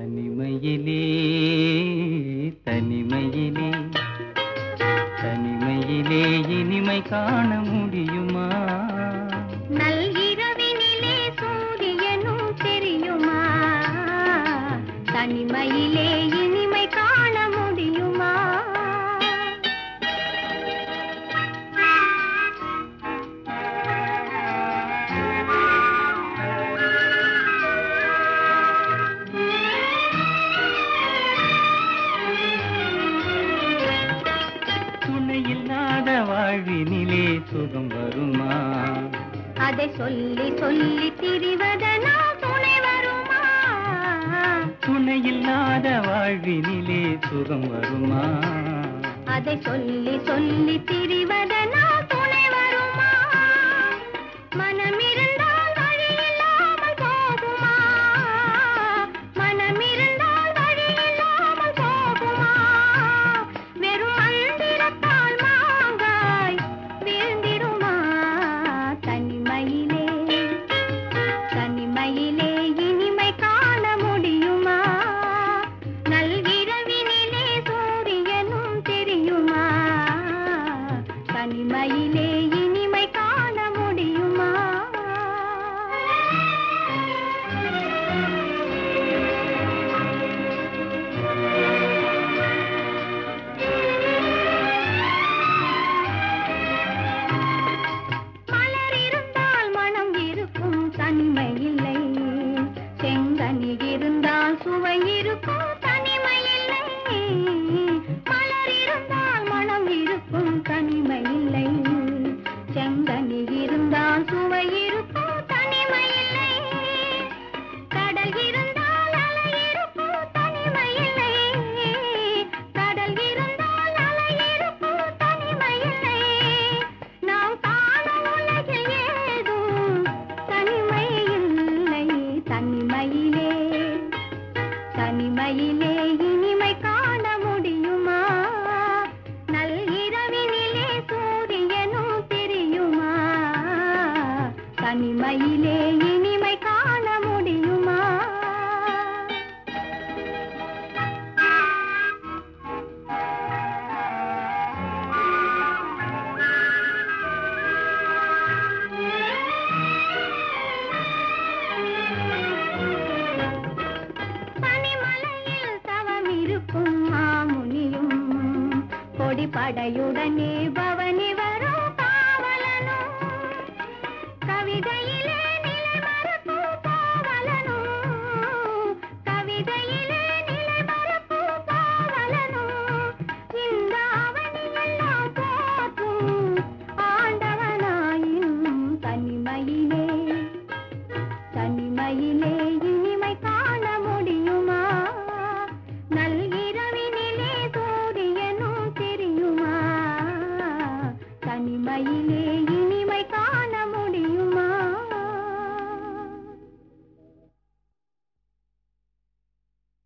தனிமையிலே தனிமையிலே தனிமையிலே இனிமை காண முடியுமா? நல்கிரவினிலே சூரியனும் தெரியுமா? தனிமையிலே வாழ்வினிலே சுகம் வருமா? அதை சொல்லி சொல்லி திரிவதனால் துணை வருமா? துணையில்லாத வாழ்வினிலே சுகம் வருமா? அதை சொல்லி சொல்லி திரிவதனால் தனிமையிலே இனிமை காண முடியுமா? மலர் இருந்தால் மனம் இருக்கும் தனிமை இல்லை. செங்கனி இருந்தால் சுவை இருக்கும் தனிமையிலே இனிமை காண முடியுமா? தனிமலையில் தவம் இருக்கும் மாமுனியும் கொடிப்படையுடனே பவ